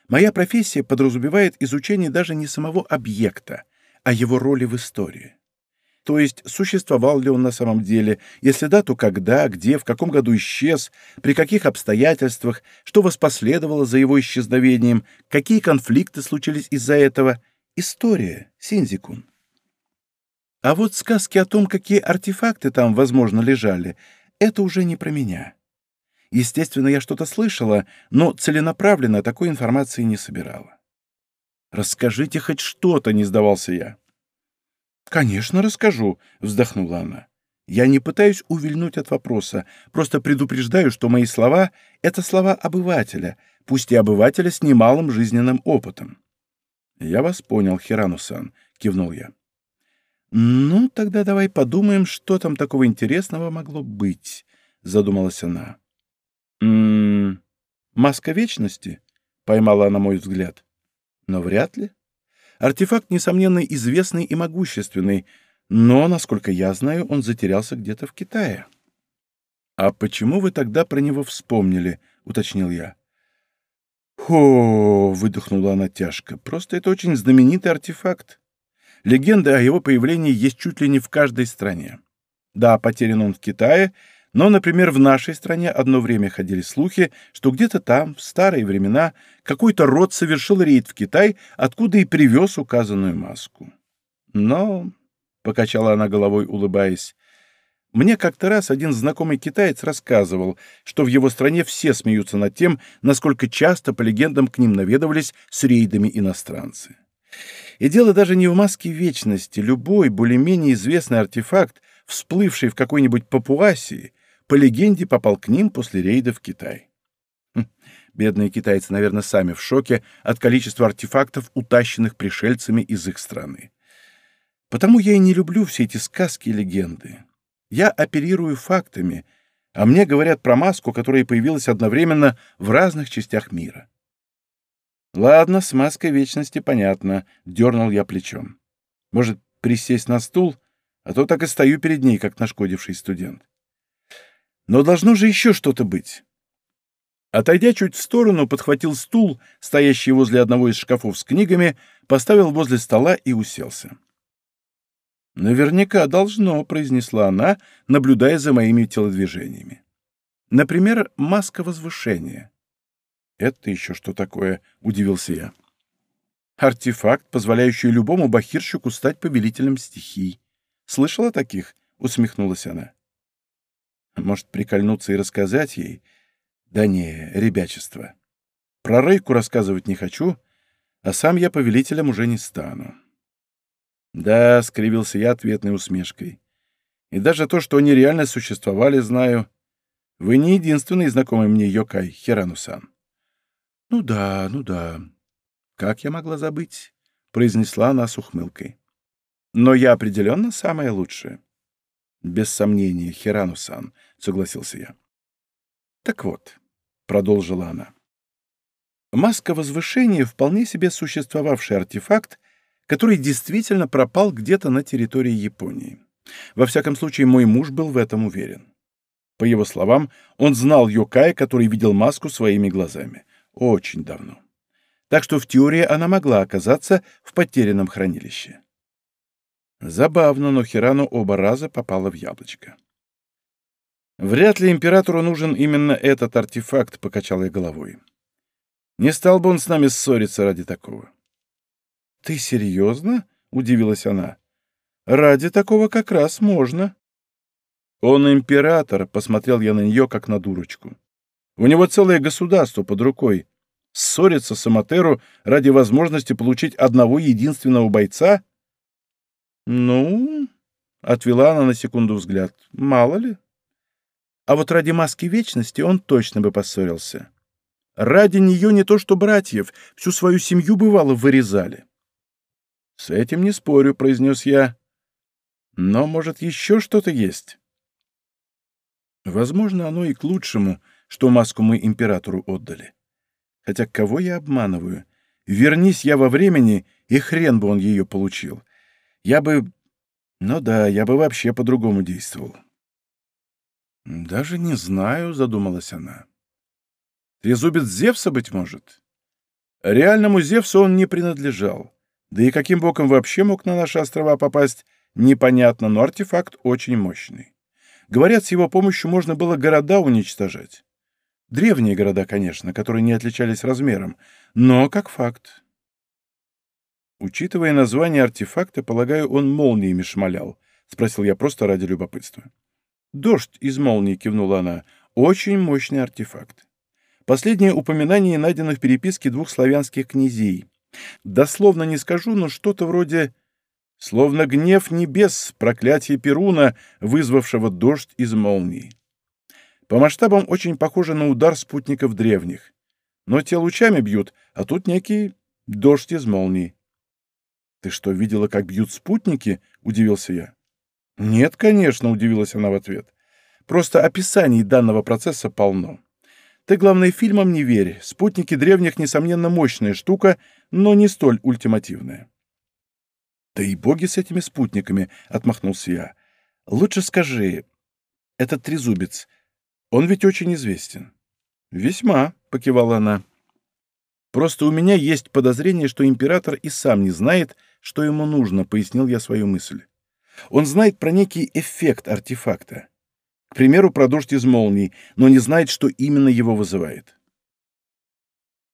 Моя профессия подразумевает изучение даже не самого объекта, а его роли в истории. То есть, существовал ли он на самом деле, если да, то когда, где, в каком году исчез, при каких обстоятельствах, что воспоследовало за его исчезновением, какие конфликты случились из-за этого. История, Синзикун. А вот сказки о том, какие артефакты там, возможно, лежали, это уже не про меня. Естественно, я что-то слышала, но целенаправленно такой информации не собирала. «Расскажите хоть что-то», — не сдавался я. «Конечно, расскажу», — вздохнула она. «Я не пытаюсь увильнуть от вопроса, просто предупреждаю, что мои слова — это слова обывателя, пусть и обывателя с немалым жизненным опытом». «Я вас понял, Хирану-сан», — кивнул я. «Ну, тогда давай подумаем, что там такого интересного могло быть», — задумалась она. «М-м, маска вечности?» — поймала она мой взгляд. «Но вряд ли. Артефакт, несомненно, известный и могущественный, но, насколько я знаю, он затерялся где-то в Китае. «А почему вы тогда про него вспомнили?» — уточнил я. «Хо!» — выдохнула она тяжко. «Просто это очень знаменитый артефакт. Легенды о его появлении есть чуть ли не в каждой стране. Да, потерян он в Китае, но, например, в нашей стране одно время ходили слухи, что где-то там, в старые времена, какой-то род совершил рейд в Китай, откуда и привез указанную маску. Но, — покачала она головой, улыбаясь, — мне как-то раз один знакомый китаец рассказывал, что в его стране все смеются над тем, насколько часто, по легендам, к ним наведывались с рейдами иностранцы. И дело даже не в маске вечности. Любой более-менее известный артефакт, всплывший в какой-нибудь Папуасии, по легенде, попал к ним после рейда в Китай. Хм, бедные китайцы, наверное, сами в шоке от количества артефактов, утащенных пришельцами из их страны. Потому я и не люблю все эти сказки и легенды. Я оперирую фактами, а мне говорят про маску, которая появилась одновременно в разных частях мира. Ладно, с маской вечности понятно, дернул я плечом. Может, присесть на стул, а то так и стою перед ней, как нашкодивший студент. Но должно же еще что-то быть. Отойдя чуть в сторону, подхватил стул, стоящий возле одного из шкафов с книгами, поставил возле стола и уселся. «Наверняка должно», — произнесла она, наблюдая за моими телодвижениями. «Например, маска возвышения». «Это еще что такое?» — удивился я. Артефакт, позволяющий любому бахирщику стать повелителем стихий. Слышала таких? Усмехнулась она. Может, прикольнуться и рассказать ей? Да не, ребячество. Про Рейку рассказывать не хочу, а сам я повелителем уже не стану. Да, скривился я ответной усмешкой. И даже то, что они реально существовали, знаю. Вы не единственный знакомый мне Йокай, Хирану-сан. Ну да, ну да. Как я могла забыть? Произнесла она с ухмылкой. Но я определенно самая лучшая. Без сомнения, Хирану-сан, согласился я. Так вот, продолжила она. Маска возвышения — вполне себе существовавший артефакт, который действительно пропал где-то на территории Японии. Во всяком случае, мой муж был в этом уверен. По его словам, он знал Йокая, который видел маску своими глазами. Очень давно. Так что в теории она могла оказаться в потерянном хранилище. Забавно, но Хирану оба раза попала в яблочко. «Вряд ли императору нужен именно этот артефакт», — покачал я головой. «Не стал бы он с нами ссориться ради такого». «Ты серьезно?» — удивилась она. «Ради такого как раз можно». «Он император», — посмотрел я на нее, как на дурочку. «У него целое государство под рукой. Ссориться с Аматеру ради возможности получить одного единственного бойца — «Ну...» — отвела она на секунду взгляд. «Мало ли. А вот ради маски вечности он точно бы поссорился. Ради нее не то что братьев, всю свою семью, бывало, вырезали». «С этим не спорю», — произнес я. «Но, может, еще что-то есть?» Возможно, оно и к лучшему, что маску мы императору отдали. Хотя кого я обманываю? Вернись я во времени, и хрен бы он ее получил. Я бы... Ну да, я бы вообще по-другому действовал. «Даже не знаю», — задумалась она. «Трезубец Зевса, быть может?» Реальному Зевсу он не принадлежал. Да и каким боком вообще мог на наши острова попасть, непонятно, но артефакт очень мощный. Говорят, с его помощью можно было города уничтожать. Древние города, конечно, которые не отличались размером, но как факт. Учитывая название артефакта, полагаю, он молниями шмалял, — спросил я просто ради любопытства. «Дождь из молнии», — кивнула она, — «очень мощный артефакт. Последнее упоминание найдено в переписке двух славянских князей. Дословно не скажу, но что-то вроде «словно гнев небес, проклятие Перуна, вызвавшего дождь из молнии». По масштабам очень похоже на удар спутников древних. Но те лучами бьют, а тут некий дождь из молнии. «Ты что, видела, как бьют спутники?» — удивился я. «Нет, конечно», — удивилась она в ответ. «Просто описаний данного процесса полно. Ты, главное, фильмам не верь. Спутники древних, несомненно, мощная штука, но не столь ультимативная». «Да и боги с этими спутниками», — отмахнулся я. «Лучше скажи, этот трезубец, он ведь очень известен». «Весьма», — покивала она. «Просто у меня есть подозрение, что император и сам не знает, — что ему нужно, пояснил я свою мысль. Он знает про некий эффект артефакта. К примеру, про дождь из молний, но не знает, что именно его вызывает.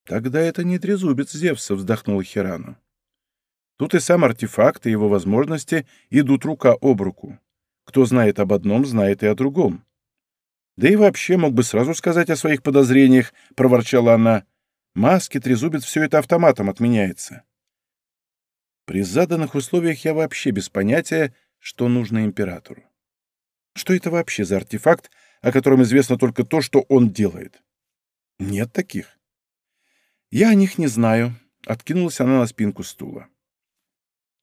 «Тогда это не трезубец Зевса», — вздохнула Хирану. «Тут и сам артефакт, и его возможности идут рука об руку. Кто знает об одном, знает и о другом». «Да и вообще мог бы сразу сказать о своих подозрениях», — проворчала она. «Маски, трезубец, все это автоматом отменяется». При заданных условиях я вообще без понятия, что нужно императору. Что это вообще за артефакт, о котором известно только то, что он делает? Нет таких. Я о них не знаю. Откинулась она на спинку стула.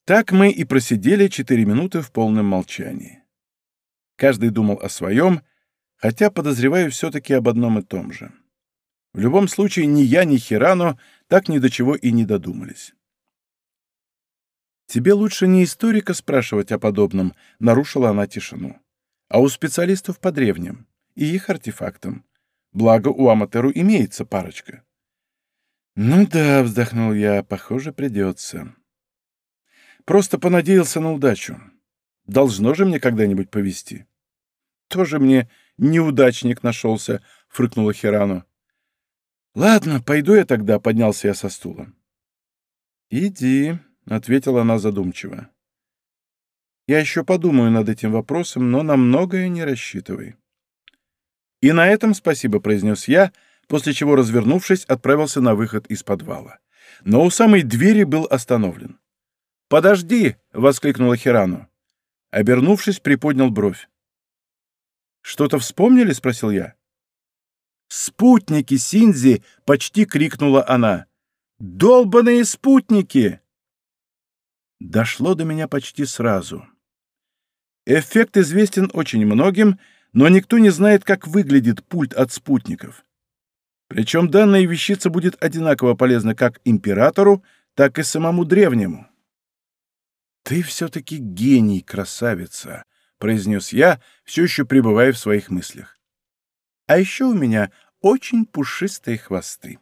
Так мы и просидели четыре минуты в полном молчании. Каждый думал о своем, хотя, подозреваю, все-таки об одном и том же. В любом случае, ни я, ни Хирано так ни до чего и не додумались. «Тебе лучше не историка спрашивать о подобном», — нарушила она тишину, «а у специалистов по древним и их артефактам. Благо, у Аматеру имеется парочка». «Ну да», — вздохнул я, — «похоже, придется». «Просто понадеялся на удачу. Должно же мне когда-нибудь повезти». «Тоже мне неудачник нашелся», — фрыкнула Хирану. «Ладно, пойду я тогда», — поднялся я со стула. «Иди», — ответила она задумчиво. «Я еще подумаю над этим вопросом, но на многое не рассчитывай». «И на этом спасибо», — произнес я, после чего, развернувшись, отправился на выход из подвала. Но у самой двери был остановлен. «Подожди!» — воскликнула Хирану. Обернувшись, приподнял бровь. «Что-то вспомнили?» — спросил я. «Спутники Синзи!» — почти крикнула она. «Долбаные спутники!» Дошло до меня почти сразу. Эффект известен очень многим, но никто не знает, как выглядит пульт от спутников. Причем данная вещица будет одинаково полезна как императору, так и самому древнему. «Ты все-таки гений, красавица!» — произнес я, все еще пребывая в своих мыслях. «А еще у меня очень пушистые хвосты».